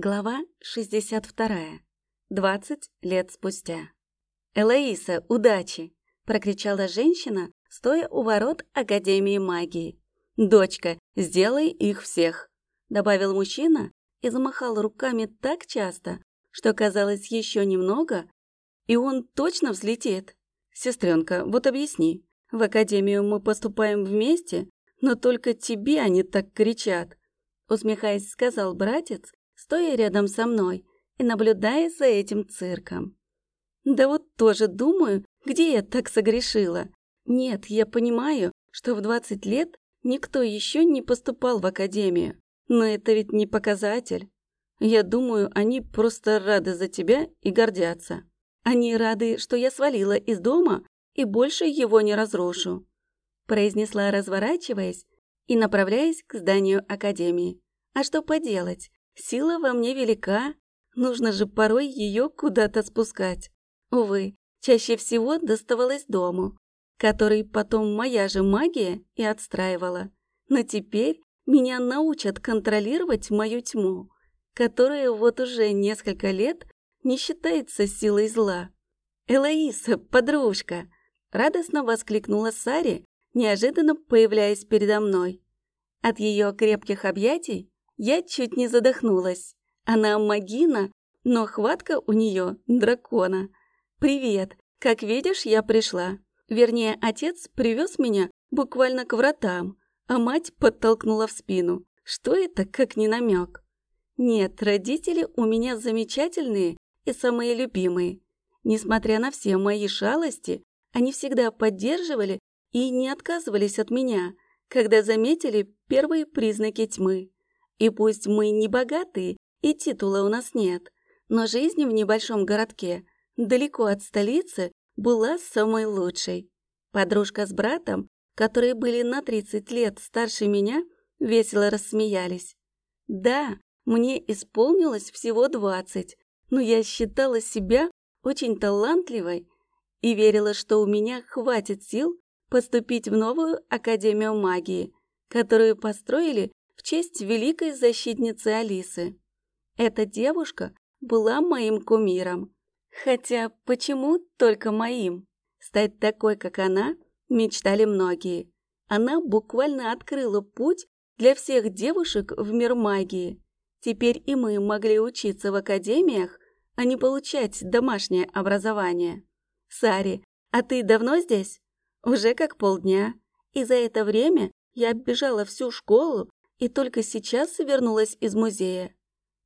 Глава 62. 20 лет спустя. «Элоиса, удачи!» – прокричала женщина, стоя у ворот Академии магии. «Дочка, сделай их всех!» – добавил мужчина и замахал руками так часто, что казалось еще немного, и он точно взлетит. «Сестренка, вот объясни, в Академию мы поступаем вместе, но только тебе они так кричат!» Усмехаясь, сказал братец, стоя рядом со мной и наблюдая за этим цирком. Да вот тоже думаю, где я так согрешила. Нет, я понимаю, что в 20 лет никто еще не поступал в академию, но это ведь не показатель. Я думаю, они просто рады за тебя и гордятся. Они рады, что я свалила из дома и больше его не разрушу», произнесла, разворачиваясь и направляясь к зданию академии. «А что поделать? Сила во мне велика, нужно же порой ее куда-то спускать. Увы, чаще всего доставалось дому, который потом моя же магия и отстраивала. Но теперь меня научат контролировать мою тьму, которая вот уже несколько лет не считается силой зла. «Элоиса, подружка!» — радостно воскликнула Сари, неожиданно появляясь передо мной. От ее крепких объятий я чуть не задохнулась. Она магина, но хватка у нее дракона. «Привет! Как видишь, я пришла. Вернее, отец привез меня буквально к вратам, а мать подтолкнула в спину. Что это, как не намек? Нет, родители у меня замечательные и самые любимые. Несмотря на все мои шалости, они всегда поддерживали и не отказывались от меня, когда заметили первые признаки тьмы. И пусть мы не богатые и титула у нас нет, но жизнь в небольшом городке, далеко от столицы, была самой лучшей. Подружка с братом, которые были на 30 лет старше меня, весело рассмеялись. Да, мне исполнилось всего 20, но я считала себя очень талантливой и верила, что у меня хватит сил поступить в новую Академию магии, которую построили честь великой защитницы Алисы. Эта девушка была моим кумиром. Хотя почему только моим? Стать такой, как она, мечтали многие. Она буквально открыла путь для всех девушек в мир магии. Теперь и мы могли учиться в академиях, а не получать домашнее образование. Сари, а ты давно здесь? Уже как полдня. И за это время я оббежала всю школу и только сейчас вернулась из музея.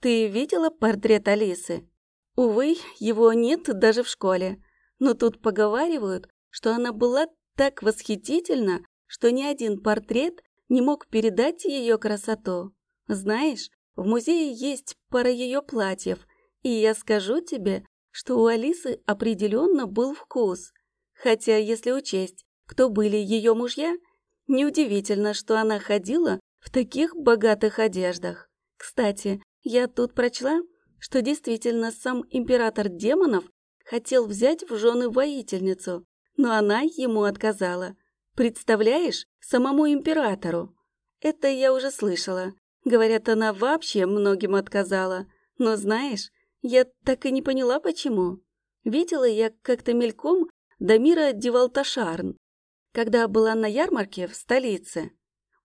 Ты видела портрет Алисы? Увы, его нет даже в школе. Но тут поговаривают, что она была так восхитительна, что ни один портрет не мог передать ее красоту. Знаешь, в музее есть пара ее платьев, и я скажу тебе, что у Алисы определенно был вкус. Хотя, если учесть, кто были ее мужья, неудивительно, что она ходила в таких богатых одеждах. Кстати, я тут прочла, что действительно сам император демонов хотел взять в жены воительницу, но она ему отказала. Представляешь, самому императору. Это я уже слышала. Говорят, она вообще многим отказала. Но знаешь, я так и не поняла, почему. Видела я как-то мельком Дамира Девалташарн, когда была на ярмарке в столице.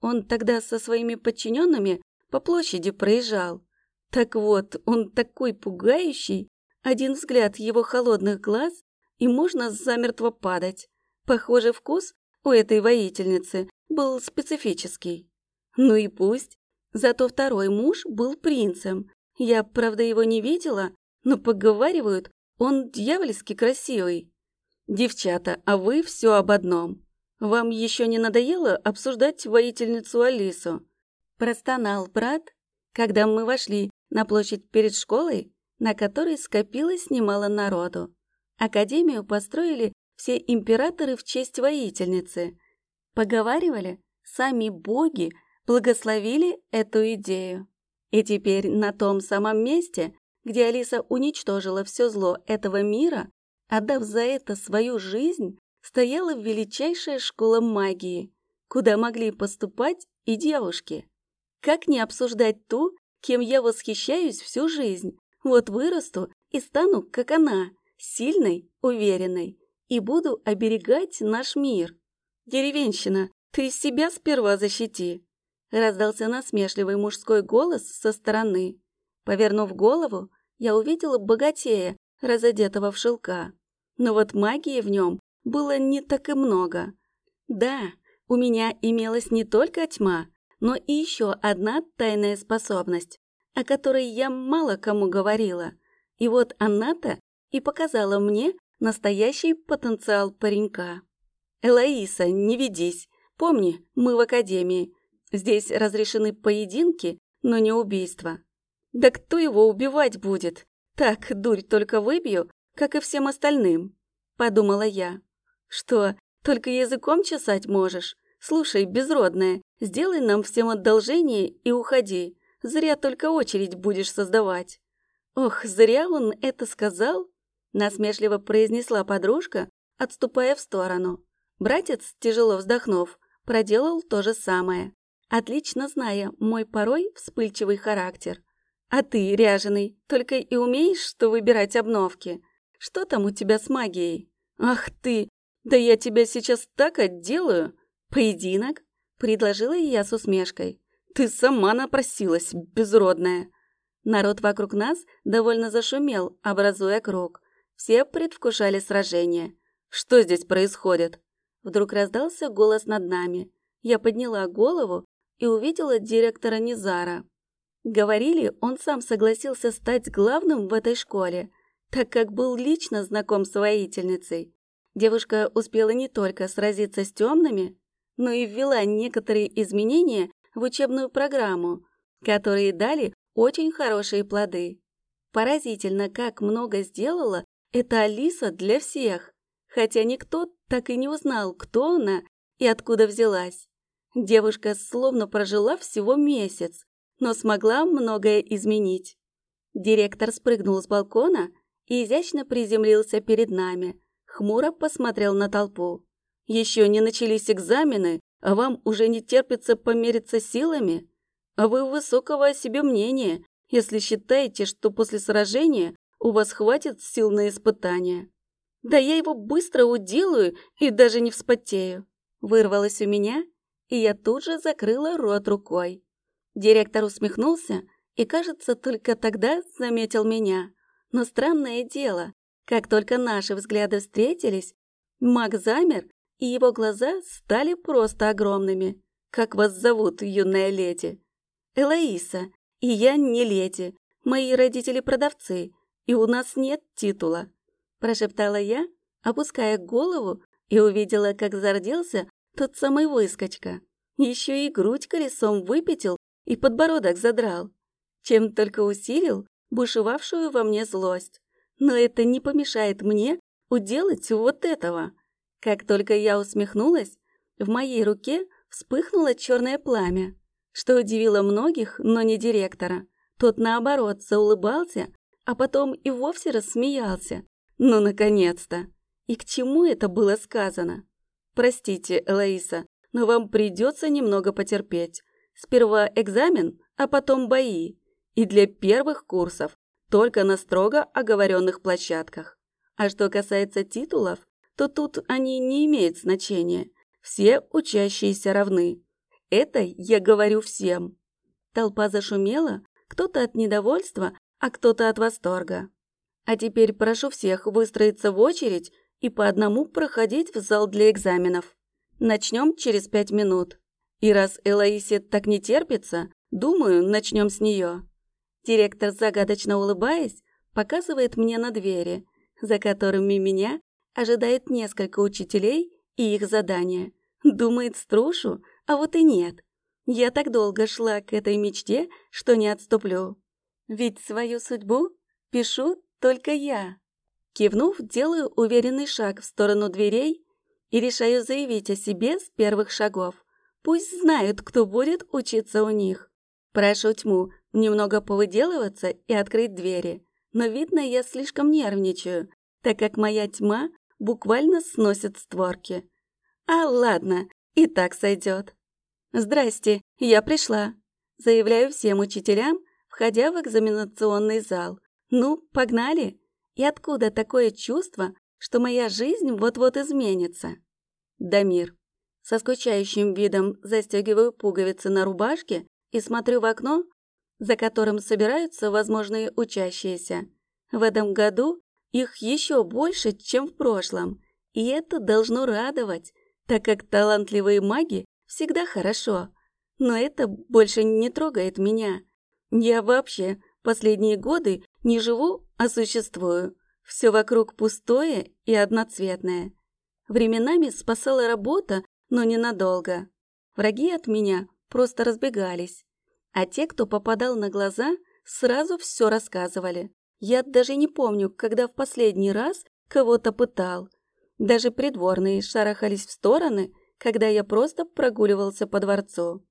Он тогда со своими подчиненными по площади проезжал. Так вот, он такой пугающий, один взгляд его холодных глаз, и можно замертво падать. Похоже, вкус у этой воительницы был специфический. Ну и пусть. Зато второй муж был принцем. Я, правда, его не видела, но поговаривают, он дьявольски красивый. Девчата, а вы все об одном. «Вам еще не надоело обсуждать воительницу Алису?» Простонал брат, когда мы вошли на площадь перед школой, на которой скопилось немало народу. Академию построили все императоры в честь воительницы. Поговаривали, сами боги благословили эту идею. И теперь на том самом месте, где Алиса уничтожила все зло этого мира, отдав за это свою жизнь, стояла величайшая школа магии, куда могли поступать и девушки. Как не обсуждать ту, кем я восхищаюсь всю жизнь. Вот вырасту и стану, как она, сильной, уверенной, и буду оберегать наш мир. Деревенщина, ты себя сперва защити. Раздался насмешливый мужской голос со стороны. Повернув голову, я увидела богатея, разодетого в шелка. Но вот магии в нем было не так и много. Да, у меня имелась не только тьма, но и еще одна тайная способность, о которой я мало кому говорила. И вот она-то и показала мне настоящий потенциал паренька. «Элоиса, не ведись. Помни, мы в академии. Здесь разрешены поединки, но не убийства. Да кто его убивать будет? Так, дурь только выбью, как и всем остальным», — подумала я. «Что, только языком чесать можешь? Слушай, безродная, сделай нам всем одолжение и уходи. Зря только очередь будешь создавать». «Ох, зря он это сказал?» — насмешливо произнесла подружка, отступая в сторону. Братец, тяжело вздохнув, проделал то же самое, отлично зная мой порой вспыльчивый характер. А ты, ряженый, только и умеешь что выбирать обновки. Что там у тебя с магией? Ах ты, да я тебя сейчас так отделаю. Поединок? Предложила я с усмешкой. Ты сама напросилась, безродная. Народ вокруг нас довольно зашумел, образуя круг. Все предвкушали сражение. Что здесь происходит? Вдруг раздался голос над нами. Я подняла голову и увидела директора Низара. Говорили, он сам согласился стать главным в этой школе, так как был лично знаком с воительницей. Девушка успела не только сразиться с темными, но и ввела некоторые изменения в учебную программу, которые дали очень хорошие плоды. Поразительно, как много сделала эта Алиса для всех, хотя никто так и не узнал, кто она и откуда взялась. Девушка словно прожила всего месяц, но смогла многое изменить. Директор спрыгнул с балкона и изящно приземлился перед нами, хмуро посмотрел на толпу. «Еще не начались экзамены, а вам уже не терпится помериться силами? А вы высокого о себе мнения, если считаете, что после сражения у вас хватит сил на испытания. Да я его быстро уделаю и даже не вспотею. Вырвалось у меня, и я тут же закрыла рот рукой. Директор усмехнулся и, кажется, только тогда заметил меня. Но странное дело, как только наши взгляды встретились, маг замер, и его глаза стали просто огромными. «Как вас зовут, юная леди?» «Элоиса, и я не леди. Мои родители продавцы, и у нас нет титула», – прошептала я, опуская голову и увидела, как зарделся тот самый выскочка. Еще и грудь колесом выпятил и подбородок задрал, чем только усилил бушевавшую во мне злость. Но это не помешает мне уделать вот этого. Как только я усмехнулась, в моей руке вспыхнуло черное пламя, что удивило многих, но не директора. Тот, наоборот, заулыбался, а потом и вовсе рассмеялся. Ну, наконец-то! И к чему это было сказано? Простите, Элоиса, но вам придется немного потерпеть. Сперва экзамен, а потом бои. И для первых курсов только на строго оговоренных площадках. А что касается титулов, то тут они не имеют значения. Все учащиеся равны. Это я говорю всем. Толпа зашумела, кто-то от недовольства, а кто-то от восторга. А теперь прошу всех выстроиться в очередь и по одному проходить в зал для экзаменов. Начнем через пять минут. И раз Элоисе так не терпится, думаю, начнем с нее. Директор, загадочно улыбаясь, показывает мне на двери, за которыми меня ожидает несколько учителей и их задания. Думает, струшу, а вот и нет. Я так долго шла к этой мечте, что не отступлю. Ведь свою судьбу пишу только я. Кивнув, делаю уверенный шаг в сторону дверей и решаю заявить о себе с первых шагов. Пусть знают, кто будет учиться у них. Прошу тьму немного повыделываться и открыть двери. Но, видно, я слишком нервничаю, так как моя тьма буквально сносит створки. А ладно, и так сойдет. «Здрасте, я пришла», — заявляю всем учителям, входя в экзаменационный зал. «Ну, погнали!» И откуда такое чувство, что моя жизнь вот-вот изменится? Дамир. Со скучающим видом застегиваю пуговицы на рубашке и смотрю в окно, за которым собираются возможные учащиеся. В этом году их еще больше, чем в прошлом, и это должно радовать, так как талантливые маги всегда хорошо. Но это больше не трогает меня. Я вообще последние годы не живу, а существую. Все вокруг пустое и одноцветное. Временами спасала работа, но ненадолго. Враги от меня просто разбегались. А те, кто попадал на глаза, сразу все рассказывали. Я даже не помню, когда в последний раз кого-то пытал. Даже придворные шарахались в стороны, когда я просто прогуливался по дворцу.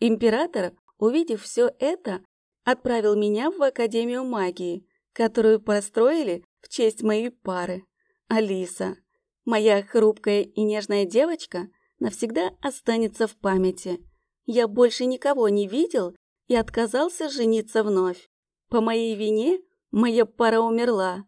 Император, увидев все это, отправил меня в Академию магии, которую построили в честь моей пары, Алиса. Моя хрупкая и нежная девочка навсегда останется в памяти. Я больше никого не видел и отказался жениться вновь. По моей вине моя пара умерла.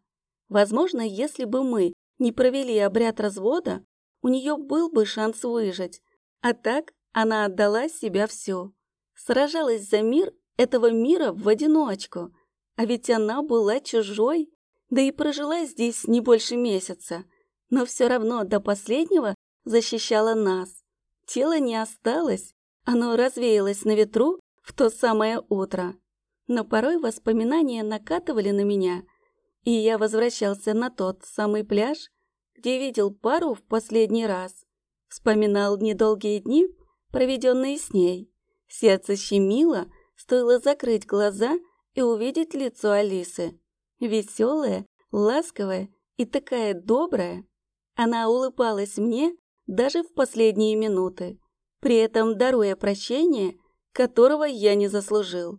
Возможно, если бы мы не провели обряд развода, у нее был бы шанс выжить. А так она отдала себя всю. Сражалась за мир этого мира в одиночку. А ведь она была чужой, да и прожила здесь не больше месяца. Но все равно до последнего защищала нас. Тело не осталось, оно развеялось на ветру в то самое утро. Но порой воспоминания накатывали на меня, и я возвращался на тот самый пляж, где видел пару в последний раз. Вспоминал недолгие дни, проведенные с ней. Сердце щемило, стоило закрыть глаза и увидеть лицо Алисы. Веселая, ласковая и такая добрая. Она улыбалась мне даже в последние минуты, при этом даруя прощение, которого я не заслужил.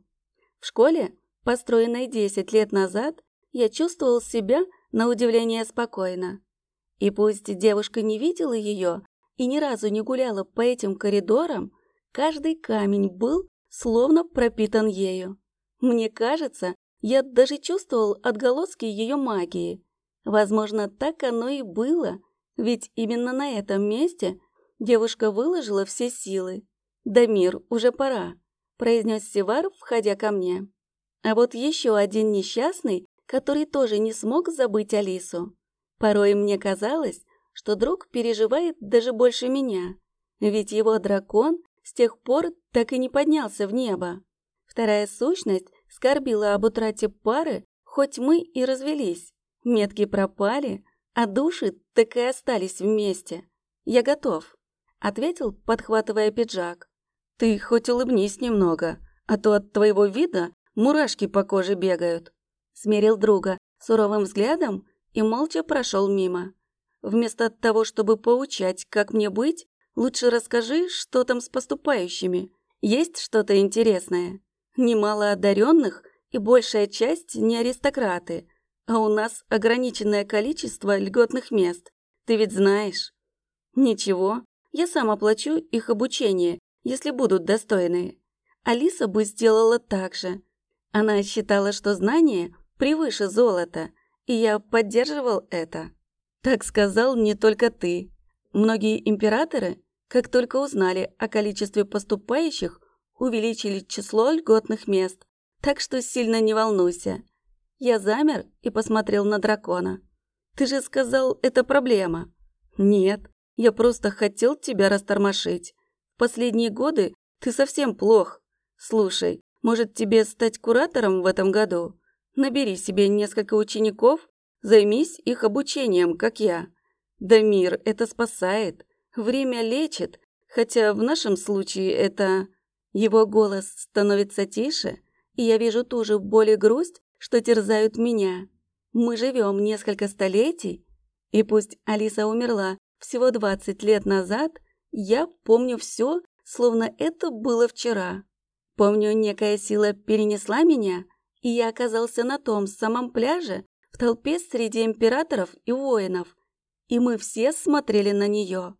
В школе, построенной 10 лет назад, я чувствовал себя на удивление спокойно. И пусть девушка не видела ее и ни разу не гуляла по этим коридорам, каждый камень был словно пропитан ею. Мне кажется, я даже чувствовал отголоски ее магии. Возможно, так оно и было, ведь именно на этом месте девушка выложила все силы. «Дамир, уже пора», — произнес Севар, входя ко мне. А вот еще один несчастный, который тоже не смог забыть Алису. Порой мне казалось, что друг переживает даже больше меня, ведь его дракон с тех пор так и не поднялся в небо. Вторая сущность скорбила об утрате пары, хоть мы и развелись. Метки пропали, а души так и остались вместе. Я готов, ответил, подхватывая пиджак. Ты хоть улыбнись немного, а то от твоего вида мурашки по коже бегают. Смерил друга суровым взглядом и молча прошел мимо. Вместо того, чтобы поучать, как мне быть, лучше расскажи, что там с поступающими. Есть что-то интересное? Немало одаренных и большая часть не аристократы, а у нас ограниченное количество льготных мест. Ты ведь знаешь. Ничего, я сам оплачу их обучение, если будут достойные. Алиса бы сделала так же. Она считала, что знание превыше золота, и я поддерживал это. Так сказал не только ты. Многие императоры, как только узнали о количестве поступающих, увеличили число льготных мест, так что сильно не волнуйся. Я замер и посмотрел на дракона. Ты же сказал, это проблема. Нет, я просто хотел тебя растормошить. Последние годы ты совсем плох. Слушай, может тебе стать куратором в этом году? Набери себе несколько учеников, займись их обучением, как я. Да мир это спасает, время лечит, хотя в нашем случае это... Его голос становится тише, и я вижу ту же боль и грусть, что терзают меня. Мы живем несколько столетий, и пусть Алиса умерла всего 20 лет назад, я помню все, словно это было вчера. Помню, некая сила перенесла меня, и я оказался на том самом пляже, в толпе среди императоров и воинов, и мы все смотрели на нее.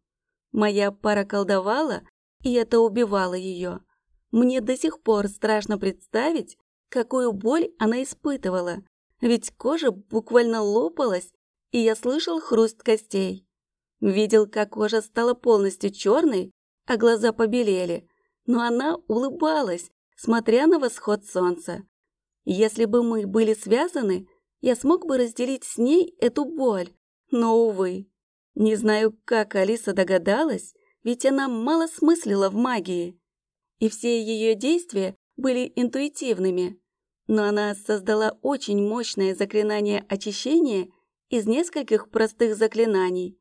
Моя пара колдовала, и это убивало ее. Мне до сих пор страшно представить, какую боль она испытывала, ведь кожа буквально лопалась, и я слышал хруст костей. Видел, как кожа стала полностью черной, а глаза побелели, но она улыбалась, смотря на восход солнца. Если бы мы были связаны, я смог бы разделить с ней эту боль, но, увы. Не знаю, как Алиса догадалась, ведь она мало смыслила в магии. И все ее действия были интуитивными. Но она создала очень мощное заклинание очищения из нескольких простых заклинаний.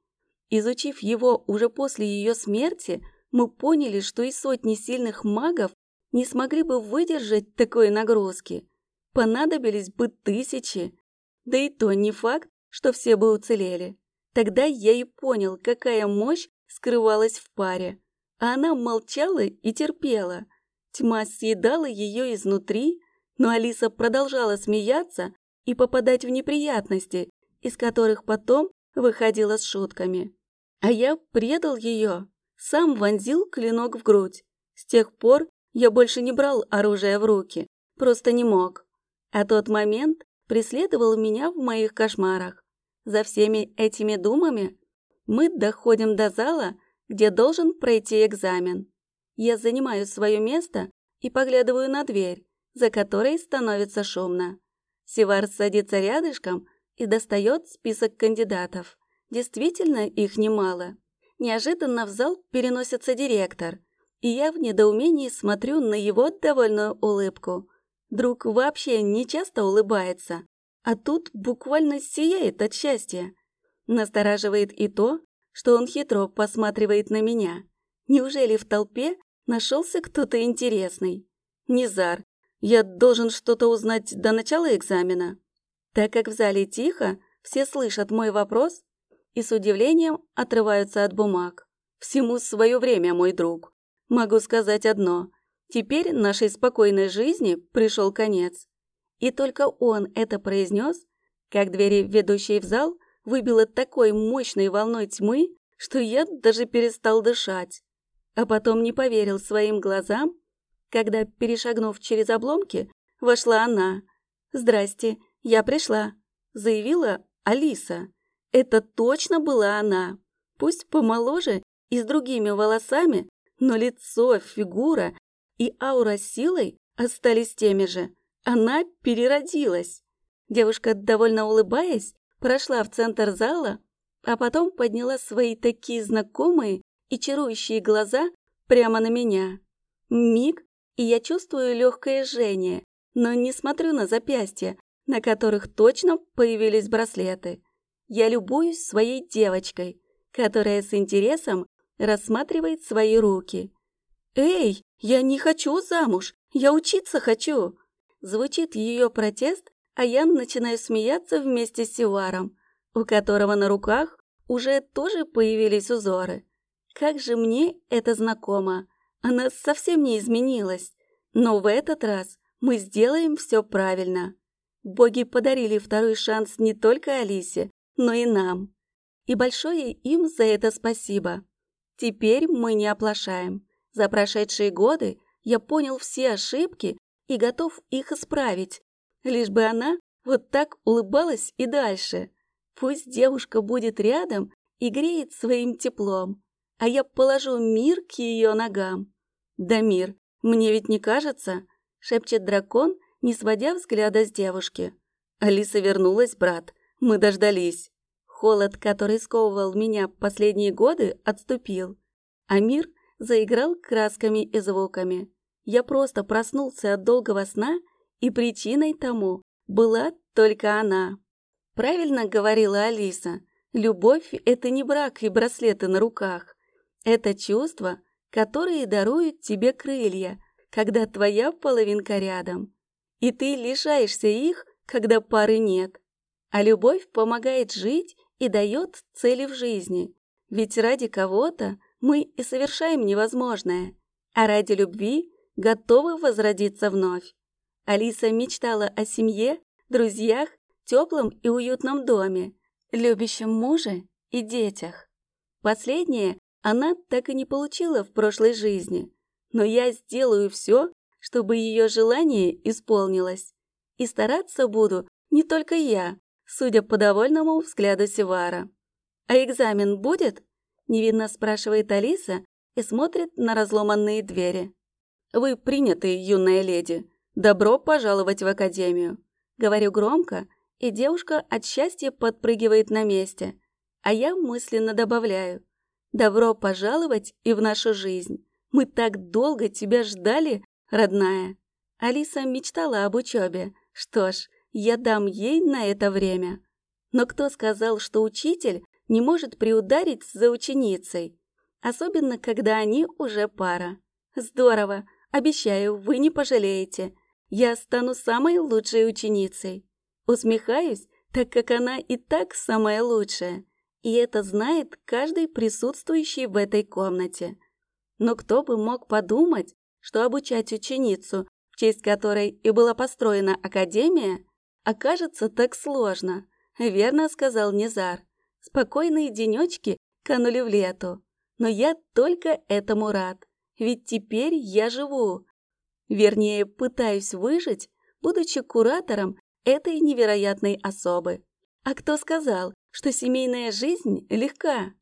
Изучив его уже после ее смерти, мы поняли, что и сотни сильных магов не смогли бы выдержать такой нагрузки. Понадобились бы тысячи. Да и то не факт, что все бы уцелели. Тогда я и понял, какая мощь скрывалась в паре. А она молчала и терпела. Тьма съедала ее изнутри, но Алиса продолжала смеяться и попадать в неприятности, из которых потом выходила с шутками. А я предал ее, сам вонзил клинок в грудь. С тех пор я больше не брал оружие в руки, просто не мог. А тот момент преследовал меня в моих кошмарах. За всеми этими думами мы доходим до зала, где должен пройти экзамен. Я занимаю свое место и поглядываю на дверь, за которой становится шумно. Сивар садится рядышком и достает список кандидатов. Действительно, их немало. Неожиданно в зал переносится директор, и я в недоумении смотрю на его довольную улыбку. Друг вообще не часто улыбается, а тут буквально сияет от счастья. Настораживает и то, что он хитро посматривает на меня. Неужели в толпе нашелся кто-то интересный? Низар, я должен что-то узнать до начала экзамена. Так как в зале тихо, все слышат мой вопрос и с удивлением отрываются от бумаг. Всему свое время, мой друг. Могу сказать одно. Теперь нашей спокойной жизни пришел конец. И только он это произнес, как двери, ведущие в зал, выбило такой мощной волной тьмы, что я даже перестал дышать. А потом не поверил своим глазам, когда, перешагнув через обломки, вошла она. «Здрасте, я пришла», — заявила Алиса. Это точно была она. Пусть помоложе и с другими волосами, но лицо, фигура и аура силой остались теми же. Она переродилась. Девушка, довольно улыбаясь, прошла в центр зала, а потом подняла свои такие знакомые и чарующие глаза прямо на меня. Миг, и я чувствую легкое жжение, но не смотрю на запястья, на которых точно появились браслеты. Я любуюсь своей девочкой, которая с интересом рассматривает свои руки. «Эй, я не хочу замуж, я учиться хочу!» Звучит ее протест, а я начинаю смеяться вместе с Сиваром, у которого на руках уже тоже появились узоры. Как же мне это знакомо! Она совсем не изменилась. Но в этот раз мы сделаем все правильно. Боги подарили второй шанс не только Алисе, но и нам. И большое им за это спасибо. Теперь мы не оплошаем. За прошедшие годы я понял все ошибки и готов их исправить, лишь бы она вот так улыбалась и дальше. Пусть девушка будет рядом и греет своим теплом, а я положу мир к ее ногам. Да мир, мне ведь не кажется, шепчет дракон, не сводя взгляда с девушки. Алиса вернулась, брат. Мы дождались. Холод, который сковывал меня последние годы, отступил, а мир заиграл красками и звуками. Я просто проснулся от долгого сна, и причиной тому была только она. Правильно говорила Алиса, любовь – это не брак и браслеты на руках. Это чувства, которые даруют тебе крылья, когда твоя половинка рядом. И ты лишаешься их, когда пары нет. А любовь помогает жить и дает цели в жизни. Ведь ради кого-то мы и совершаем невозможное, а ради любви готовы возродиться вновь. Алиса мечтала о семье, друзьях, теплом и уютном доме, любящем муже и детях. Последнее она так и не получила в прошлой жизни, но я сделаю все, чтобы ее желание исполнилось. И стараться буду не только я, судя по довольному взгляду Севара. «А экзамен будет?» — невинно спрашивает Алиса и смотрит на разломанные двери. «Вы приняты, юная леди. Добро пожаловать в академию!» Говорю громко, и девушка от счастья подпрыгивает на месте, а я мысленно добавляю. «Добро пожаловать и в нашу жизнь! Мы так долго тебя ждали, родная!» Алиса мечтала об учебе. Что ж, я дам ей на это время. Но кто сказал, что учитель не может приударить за ученицей? Особенно, когда они уже пара. Здорово! Обещаю, вы не пожалеете. Я стану самой лучшей ученицей. Усмехаюсь, так как она и так самая лучшая. И это знает каждый присутствующий в этой комнате. Но кто бы мог подумать, что обучать ученицу, в честь которой и была построена академия, окажется так сложно, верно сказал Низар. Спокойные денечки канули в лету. Но я только этому рад, ведь теперь я живу. Вернее, пытаюсь выжить, будучи куратором этой невероятной особы. А кто сказал, что семейная жизнь легка?